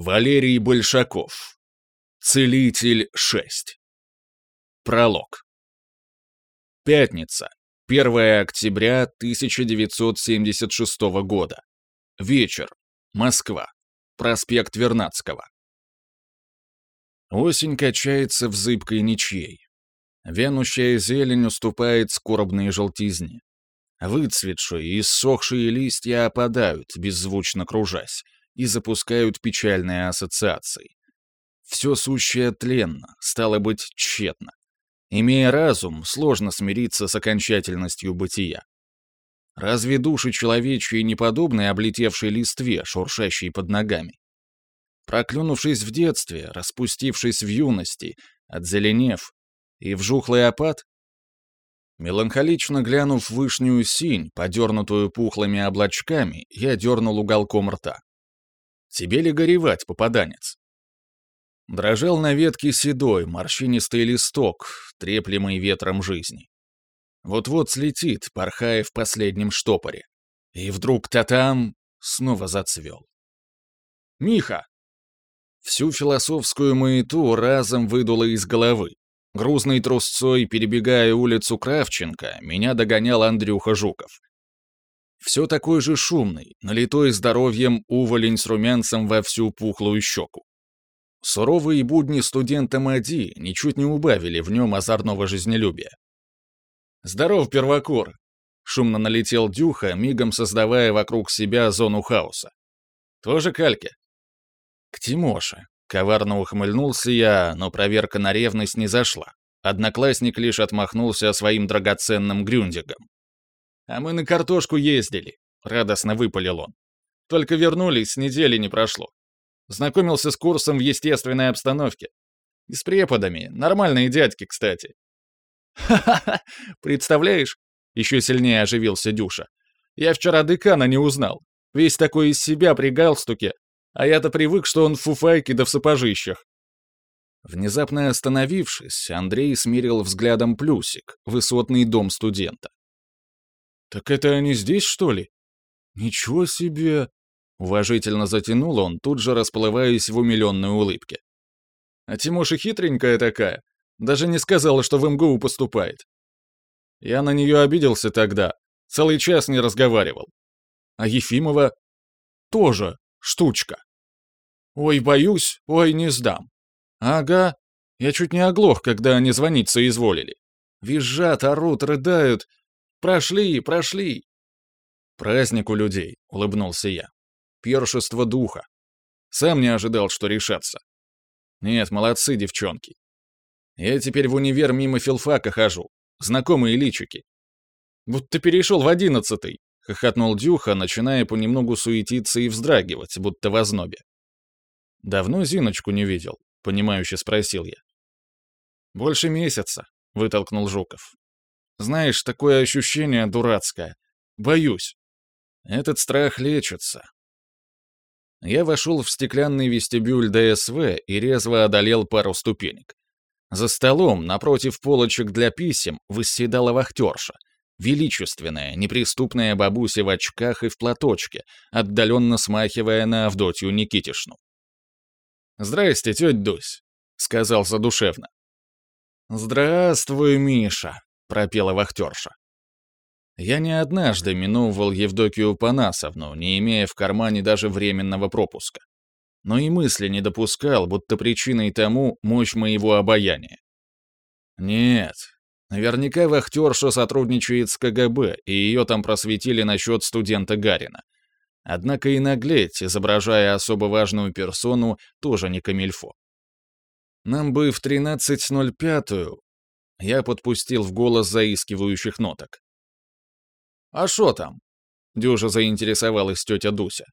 Валерий Большаков. Целитель 6. Пролог. Пятница. 1 октября 1976 года. Вечер. Москва. Проспект Вернадского. Осень качается в зыбкой ничьей. Вянущая зелень уступает скорбной желтизне. Выцветшие и ссохшие листья опадают, беззвучно кружась и запускают печальные ассоциации. Все сущее тленно, стало быть, тщетно. Имея разум, сложно смириться с окончательностью бытия. Разве души человечьи не облетевшей листве, шуршащей под ногами? Проклюнувшись в детстве, распустившись в юности, отзеленев, и в жухлый опад? Меланхолично глянув в вышнюю синь, подернутую пухлыми облачками, я дернул уголком рта. Тебе ли горевать, попаданец?» Дрожал на ветке седой, морщинистый листок, треплемый ветром жизни. Вот-вот слетит, порхая в последнем штопоре. И вдруг татам снова зацвел. «Миха!» Всю философскую маяту разом выдуло из головы. Грузной трусцой, перебегая улицу Кравченко, меня догонял Андрюха Жуков все такой же шумный, налитой здоровьем уволень с румянцем во всю пухлую щеку. Суровые будни студента МАДИ ничуть не убавили в нем озорного жизнелюбия. «Здоров, первокор. — шумно налетел Дюха, мигом создавая вокруг себя зону хаоса. «Тоже кальки?» «К Тимоше», — коварно ухмыльнулся я, но проверка на ревность не зашла. Одноклассник лишь отмахнулся своим драгоценным грюндигом. «А мы на картошку ездили», — радостно выпалил он. «Только вернулись, недели не прошло. Знакомился с курсом в естественной обстановке. И с преподами, нормальные дядьки, кстати». «Ха-ха-ха! Представляешь?» — еще сильнее оживился Дюша. «Я вчера декана не узнал. Весь такой из себя при галстуке. А я-то привык, что он в фуфайке да в сапожищах». Внезапно остановившись, Андрей смирил взглядом плюсик, высотный дом студента. «Так это они здесь, что ли?» «Ничего себе!» Уважительно затянул он, тут же расплываясь в умилённой улыбке. «А Тимоша хитренькая такая. Даже не сказала, что в МГУ поступает. Я на неё обиделся тогда. Целый час не разговаривал. А Ефимова тоже штучка. Ой, боюсь, ой, не сдам. Ага, я чуть не оглох, когда они звониться изволили. Визжат, орут, рыдают, Прошли, прошли!» «Праздник у людей», — улыбнулся я. «Пиршество духа. Сам не ожидал, что решаться. Нет, молодцы, девчонки. Я теперь в универ мимо филфака хожу. Знакомые личики. Вот ты перешел в одиннадцатый, хохотнул Дюха, начиная понемногу суетиться и вздрагивать, будто в ознобе. Давно Зиночку не видел, понимающе спросил я. Больше месяца, вытолкнул Жуков. Знаешь, такое ощущение дурацкое. Боюсь. Этот страх лечится. Я вошел в стеклянный вестибюль ДСВ и резво одолел пару ступенек. За столом, напротив полочек для писем, восседала вахтерша. Величественная, неприступная бабуся в очках и в платочке, отдаленно смахивая на Авдотью Никитишну. «Здрасте, тетя Дусь», — сказал задушевно. «Здравствуй, Миша», пропела вахтерша. Я не однажды миновывал Евдокию Панасовну, не имея в кармане даже временного пропуска. Но и мысли не допускал, будто причиной тому мощь моего обаяния. Нет, наверняка вахтерша сотрудничает с КГБ, и ее там просветили насчет студента Гарина. Однако и наглеть, изображая особо важную персону, тоже не камильфо. Нам бы в 13.05 я подпустил в голос заискивающих ноток. «А что там?» — дюжа заинтересовалась тетя Дуся.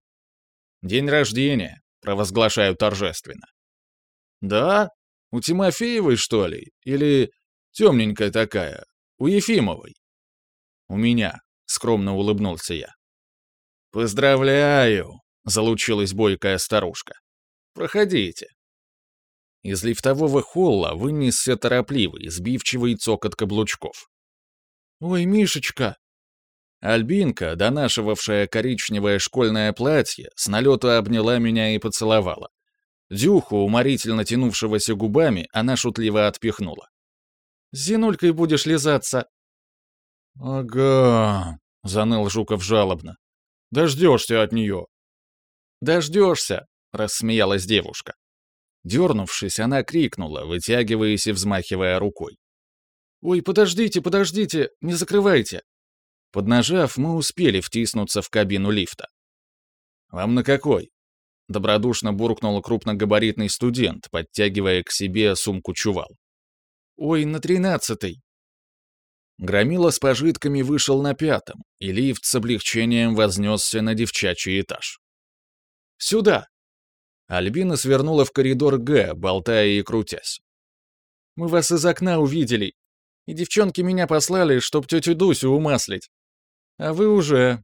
«День рождения», — провозглашаю торжественно. «Да? У Тимофеевой, что ли? Или темненькая такая? У Ефимовой?» «У меня», — скромно улыбнулся я. «Поздравляю!» — залучилась бойкая старушка. «Проходите». Из лифтового холла вынесся торопливый, сбивчивый цокот каблучков. «Ой, Мишечка!» Альбинка, донашивавшая коричневое школьное платье, с налета обняла меня и поцеловала. Дюху, уморительно тянувшегося губами, она шутливо отпихнула. «С Зинулькой будешь лизаться!» «Ага», — заныл Жуков жалобно. «Дождешься от нее!» «Дождешься!» — рассмеялась девушка. Дернувшись, она крикнула, вытягиваясь и взмахивая рукой. «Ой, подождите, подождите, не закрывайте!» Поднажав, мы успели втиснуться в кабину лифта. «Вам на какой?» Добродушно буркнул крупногабаритный студент, подтягивая к себе сумку-чувал. «Ой, на тринадцатый!» Громила с пожитками вышел на пятом, и лифт с облегчением вознесся на девчачий этаж. «Сюда!» Альбина свернула в коридор Г, болтая и крутясь. «Мы вас из окна увидели, и девчонки меня послали, чтоб тетю Дусю умаслить. А вы уже...»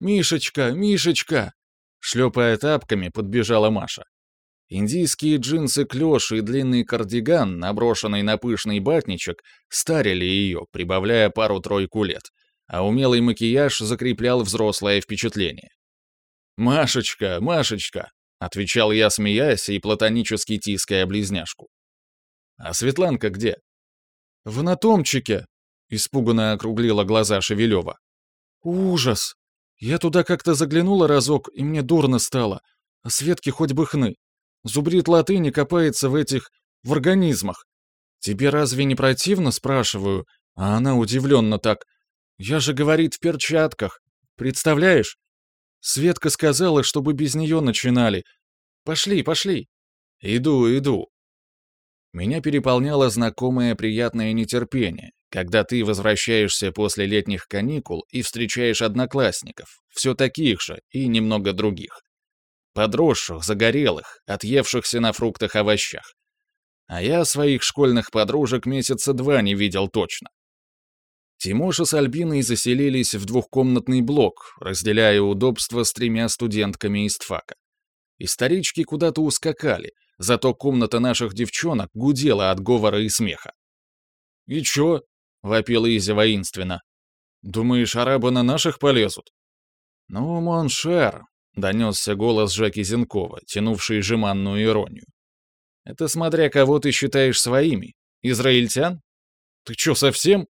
«Мишечка, Мишечка!» Шлепая тапками, подбежала Маша. Индийские джинсы клёш и длинный кардиган, наброшенный на пышный батничек, старили ее, прибавляя пару-тройку лет, а умелый макияж закреплял взрослое впечатление. «Машечка, Машечка!» Отвечал я, смеясь и платонически тиская близняшку. «А Светланка где?» «В натомчике!» — испуганно округлила глаза Шевелева. «Ужас! Я туда как-то заглянула разок, и мне дурно стало. А Светке хоть бы хны. Зубрит латыни копается в этих... в организмах. Тебе разве не противно, спрашиваю?» А она удивленно так. «Я же, говорит, в перчатках. Представляешь? Светка сказала, чтобы без нее начинали. Пошли, пошли. Иду, иду. Меня переполняло знакомое приятное нетерпение, когда ты возвращаешься после летних каникул и встречаешь одноклассников, все таких же и немного других. Подросших, загорелых, отъевшихся на фруктах-овощах. А я своих школьных подружек месяца два не видел точно. Тимоша с Альбиной заселились в двухкомнатный блок, разделяя удобства с тремя студентками из ТФАКа. И старички куда-то ускакали, зато комната наших девчонок гудела от говора и смеха. «И чё?» — вопила Изя воинственно. «Думаешь, арабы на наших полезут?» «Ну, mon cher», — донесся голос Жаки Зенкова, тянувший жеманную иронию. «Это смотря кого ты считаешь своими. Израильтян? Ты чё, совсем?»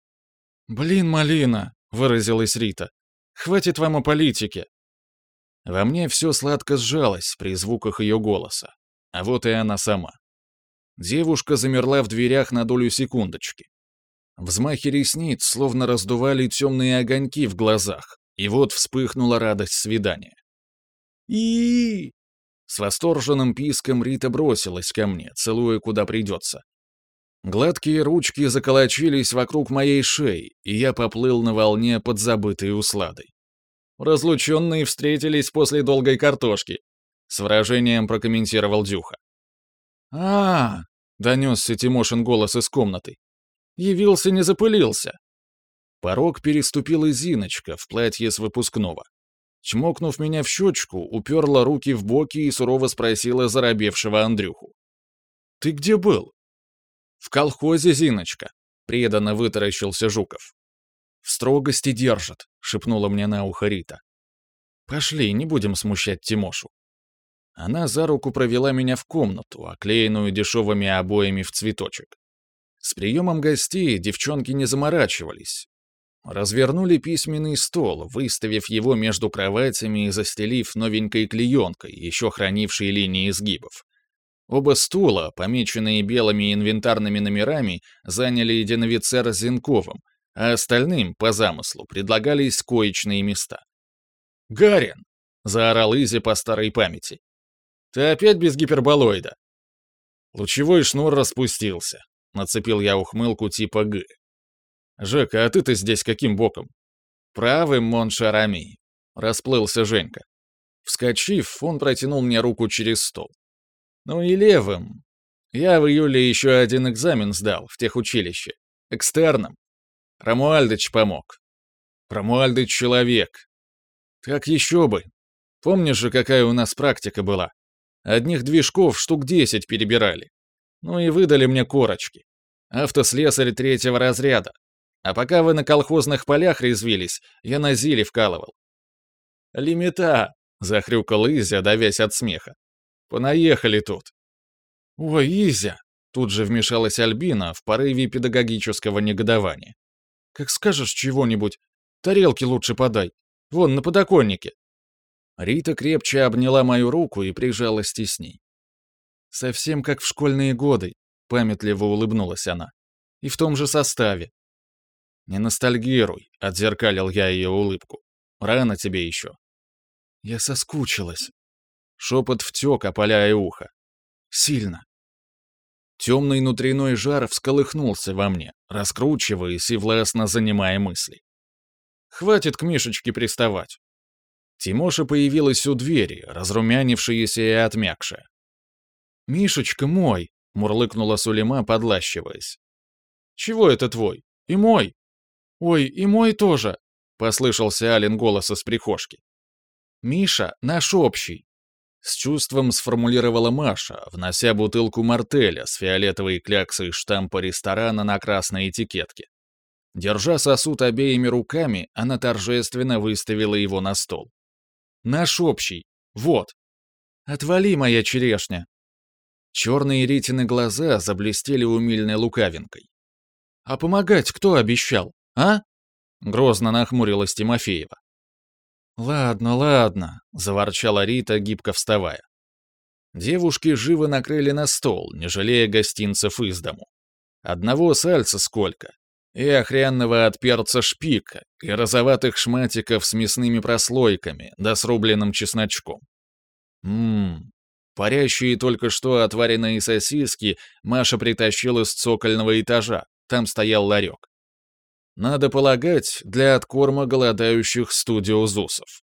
«Блин, малина!» — выразилась Рита. «Хватит вам о политике!» Во мне все сладко сжалось при звуках ее голоса. А вот и она сама. Девушка замерла в дверях на долю секундочки. Взмахи ресниц словно раздували темные огоньки в глазах, и вот вспыхнула радость свидания. и С восторженным писком Рита бросилась ко мне, целуя куда придется, Гладкие ручки заколочились вокруг моей шеи, и я поплыл на волне под забытой усладой. Разлученные встретились после долгой картошки, с выражением прокомментировал Дюха. а, -а, -а донесся Тимошин голос из комнаты. «Явился, не запылился!» Порог переступила Зиночка в платье с выпускного. Чмокнув меня в щечку, уперла руки в боки и сурово спросила заробевшего Андрюху. «Ты где был?» В колхозе Зиночка», — преданно вытаращился Жуков. «В строгости держат, — шепнула мне на ухо Рита. «Пошли, не будем смущать Тимошу». Она за руку провела меня в комнату, оклеенную дешевыми обоями в цветочек. С приемом гостей девчонки не заморачивались. Развернули письменный стол, выставив его между кроватями и застелив новенькой клеенкой, еще хранившей линии изгибов. Оба стула, помеченные белыми инвентарными номерами, заняли единовицер с Зинковым, а остальным, по замыслу, предлагались коечные места. «Гарин!» — заорал Изи по старой памяти. «Ты опять без гиперболоида?» Лучевой шнур распустился. Нацепил я ухмылку типа «Г». «Жека, а ты-то здесь каким боком?» «Правым, Моншарами», — расплылся Женька. Вскочив, он протянул мне руку через стол. Ну и левым. Я в июле еще один экзамен сдал в техучилище. Экстерном. Рамуальдыч помог. Рамуальдыч человек. Как еще бы. Помнишь же, какая у нас практика была? Одних движков штук 10 перебирали. Ну и выдали мне корочки. Автослесарь третьего разряда. А пока вы на колхозных полях резвились, я на зиле вкалывал. «Лимита!» — захрюкал Изя, давясь от смеха. Понаехали тут!» «Ой, Изя!» — тут же вмешалась Альбина в порыве педагогического негодования. «Как скажешь чего-нибудь, тарелки лучше подай. Вон, на подоконнике!» Рита крепче обняла мою руку и прижалась тесней. «Совсем как в школьные годы», — памятливо улыбнулась она. «И в том же составе». «Не ностальгируй», — отзеркалил я ее улыбку. «Рано тебе еще». «Я соскучилась», Шепот втек, а опаляя ухо. Сильно. Темный внутренной жар всколыхнулся во мне, раскручиваясь и властно занимая мысли. Хватит к Мишечке приставать. Тимоша появилась у двери, разрумянившаяся и отмякшая. «Мишечка мой!» — мурлыкнула Сулейма, подлащиваясь. «Чего это твой? И мой!» «Ой, и мой тоже!» — послышался Ален голос из прихожки. «Миша — наш общий!» С чувством сформулировала Маша, внося бутылку мартеля с фиолетовой кляксой штампа ресторана на красной этикетке. Держа сосуд обеими руками, она торжественно выставила его на стол. «Наш общий. Вот. Отвали, моя черешня!» Черные Ритины глаза заблестели умильной лукавинкой. «А помогать кто обещал, а?» Грозно нахмурилась Тимофеева. «Ладно, ладно», — заворчала Рита, гибко вставая. Девушки живо накрыли на стол, не жалея гостинцев из дому. Одного сальца сколько, и охрянного от перца шпика, и розоватых шматиков с мясными прослойками, да срубленным чесночком. Ммм, парящие только что отваренные сосиски Маша притащила с цокольного этажа, там стоял ларек надо полагать, для откорма голодающих студиозусов.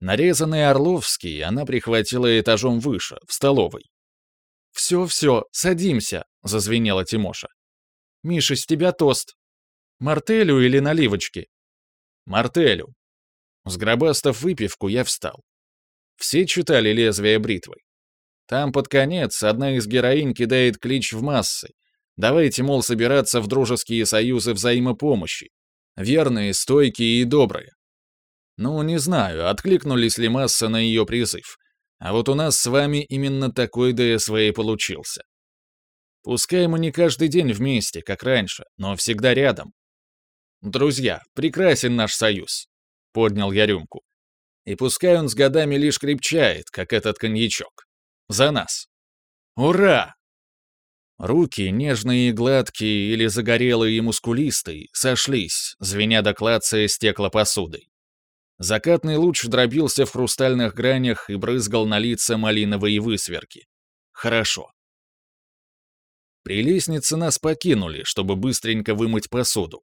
Нарезанный Орловский она прихватила этажом выше, в столовой. «Все-все, садимся», — зазвенела Тимоша. «Миша, с тебя тост. Мартелю или наливочки?» «Мартелю». Сгробастав выпивку, я встал. Все читали «Лезвие бритвы». Там под конец одна из героинь кидает клич в массы, Давайте, мол, собираться в дружеские союзы взаимопомощи. Верные, стойкие и добрые. Ну, не знаю, откликнулись ли масса на ее призыв. А вот у нас с вами именно такой ДСВ и получился. Пускай мы не каждый день вместе, как раньше, но всегда рядом. Друзья, прекрасен наш союз. Поднял я рюмку. И пускай он с годами лишь крепчает, как этот коньячок. За нас. «Ура!» Руки, нежные и гладкие или загорелые и мускулистые, сошлись, звеня до клацая стеклопосудой. Закатный луч дробился в хрустальных гранях и брызгал на лица малиновые высверки. Хорошо. При лестнице нас покинули, чтобы быстренько вымыть посуду.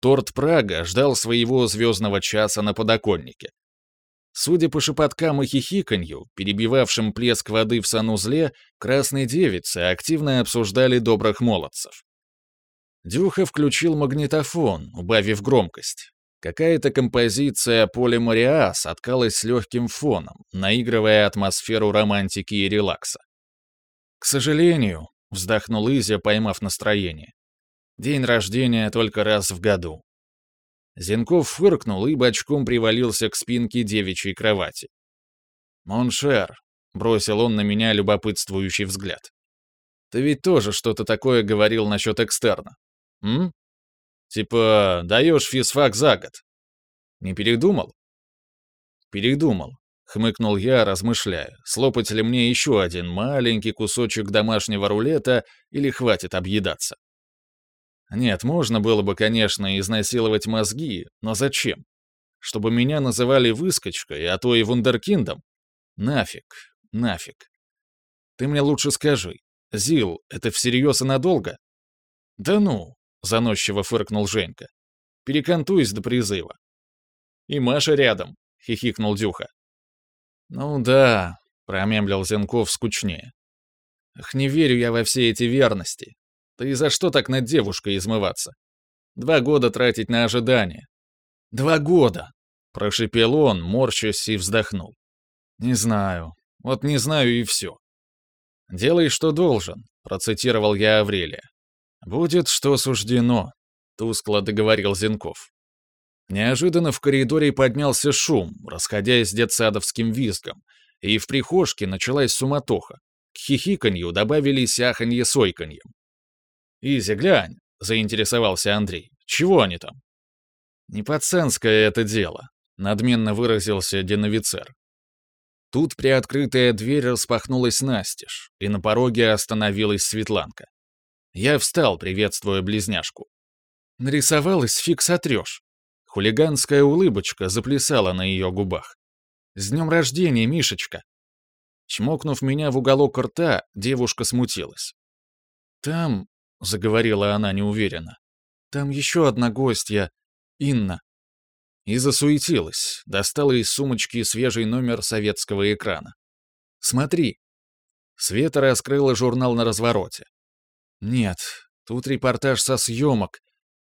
Торт Прага ждал своего звездного часа на подоконнике. Судя по шепоткам и хихиканью, перебивавшим плеск воды в санузле, красные девицы активно обсуждали добрых молодцев. Дюха включил магнитофон, убавив громкость. Какая-то композиция Поля Мориа соткалась с легким фоном, наигрывая атмосферу романтики и релакса. «К сожалению», — вздохнул Изя, поймав настроение, — «день рождения только раз в году». Зенков фыркнул и бочком привалился к спинке девичьей кровати. «Mon cher», — бросил он на меня любопытствующий взгляд. «Ты ведь тоже что-то такое говорил насчет экстерна, м? Типа, даешь физфак за год. Не передумал?» «Передумал», — хмыкнул я, размышляя, слопать ли мне еще один маленький кусочек домашнего рулета или хватит объедаться. Нет, можно было бы, конечно, изнасиловать мозги, но зачем? Чтобы меня называли выскочкой, а то и вундеркиндом? Нафиг, нафиг. Ты мне лучше скажи, Зил, это всерьез и надолго? Да ну, заносчиво фыркнул Женька. Перекантуюсь до призыва. И Маша рядом, хихикнул Дюха. Ну да, промемлил Зенков скучнее. Ах, не верю я во все эти верности. Ты за что так над девушкой измываться? Два года тратить на ожидание». «Два года!» — прошипел он, морщась и вздохнул. «Не знаю. Вот не знаю и все». «Делай, что должен», — процитировал я Аврелия. «Будет, что суждено», — тускло договорил Зенков. Неожиданно в коридоре поднялся шум, расходясь с детсадовским визгом, и в прихожке началась суматоха. К хихиканью добавились аханье сойканьем. «Изя, глянь!» — заинтересовался Андрей. «Чего они там?» «Не пацанское это дело», — надменно выразился деновицер. Тут приоткрытая дверь распахнулась настежь, и на пороге остановилась Светланка. Я встал, приветствуя близняшку. Нарисовалась фиг сотрешь. Хулиганская улыбочка заплясала на её губах. «С днём рождения, Мишечка!» Чмокнув меня в уголок рта, девушка смутилась. «Там — заговорила она неуверенно. «Там еще одна гостья, Инна». И засуетилась, достала из сумочки свежий номер советского экрана. «Смотри». Света раскрыла журнал на развороте. «Нет, тут репортаж со съемок.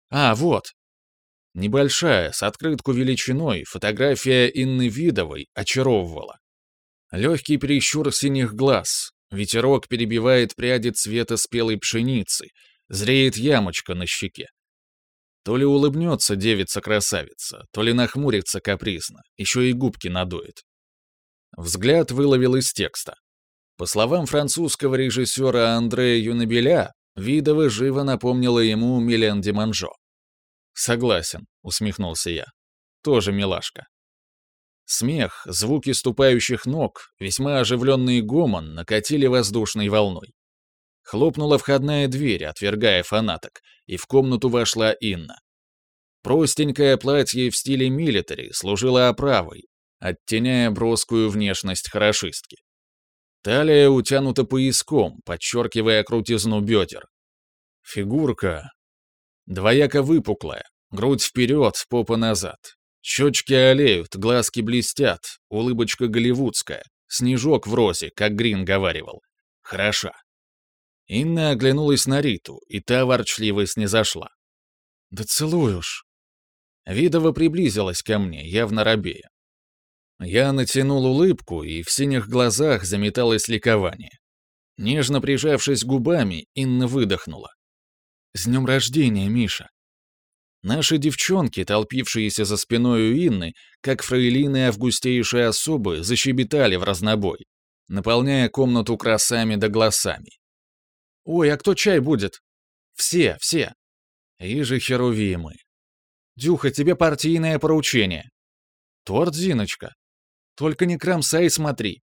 А, вот». Небольшая, с открытку величиной, фотография Инны Видовой очаровывала. Легкий прищур синих глаз, Ветерок перебивает пряди цвета спелой пшеницы, зреет ямочка на щеке. То ли улыбнется девица-красавица, то ли нахмурится капризно, еще и губки надует. Взгляд выловил из текста. По словам французского режиссера Андрея Юнабеля, Видова живо напомнила ему Милен Деманжо. «Согласен», — усмехнулся я. «Тоже милашка». Смех, звуки ступающих ног, весьма оживленный гомон накатили воздушной волной. Хлопнула входная дверь, отвергая фанаток, и в комнату вошла Инна. Простенькое платье в стиле милитари служило оправой, оттеняя броскую внешность хорошистки. Талия утянута пояском, подчеркивая крутизну бедер. Фигурка двояко выпуклая, грудь вперед, попа назад, Щечки олеют, глазки блестят, улыбочка голливудская, снежок в розе, как Грин говаривал. Хороша. Инна оглянулась на Риту, и та ворчливо зашла. «Да целуешь!» Видова приблизилась ко мне, явно робея. Я натянул улыбку, и в синих глазах заметалось ликование. Нежно прижавшись губами, Инна выдохнула. «С днем рождения, Миша!» Наши девчонки, толпившиеся за спиной у Инны, как фрейлины августейшие особы, защебетали в разнобой, наполняя комнату красами да голосами. «Ой, а кто чай будет?» «Все, все!» «И же херувимы!» «Дюха, тебе партийное поручение!» «Торт, Зиночка!» «Только не кромсай, смотри!»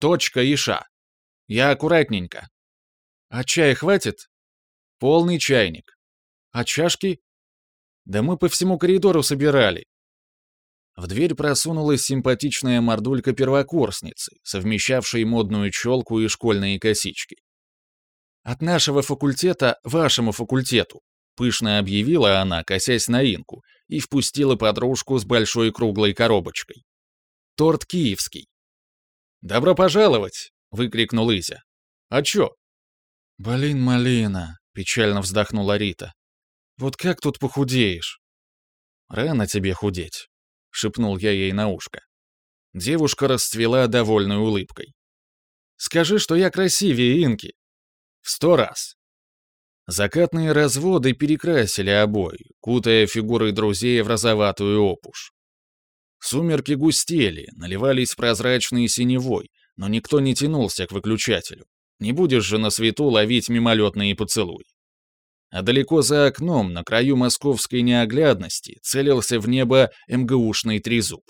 «Точка, Иша!» «Я аккуратненько!» «А чая хватит?» «Полный чайник!» «А чашки?» Да мы по всему коридору собирали. В дверь просунулась симпатичная мордулька первокурсницы, совмещавшей модную челку и школьные косички. «От нашего факультета вашему факультету», — пышно объявила она, косясь на инку, и впустила подружку с большой круглой коробочкой. «Торт киевский». «Добро пожаловать!» — выкрикнул Изя. «А чё?» «Блин, малина!» — печально вздохнула Рита. Вот как тут похудеешь?» «Рано тебе худеть», — шепнул я ей на ушко. Девушка расцвела довольной улыбкой. «Скажи, что я красивее Инки. В сто раз». Закатные разводы перекрасили обои, кутая фигуры друзей в розоватую опушь. Сумерки густели, наливались прозрачной синевой, но никто не тянулся к выключателю. Не будешь же на свету ловить мимолетные поцелуи а далеко за окном, на краю московской неоглядности, целился в небо МГУшный трезуб.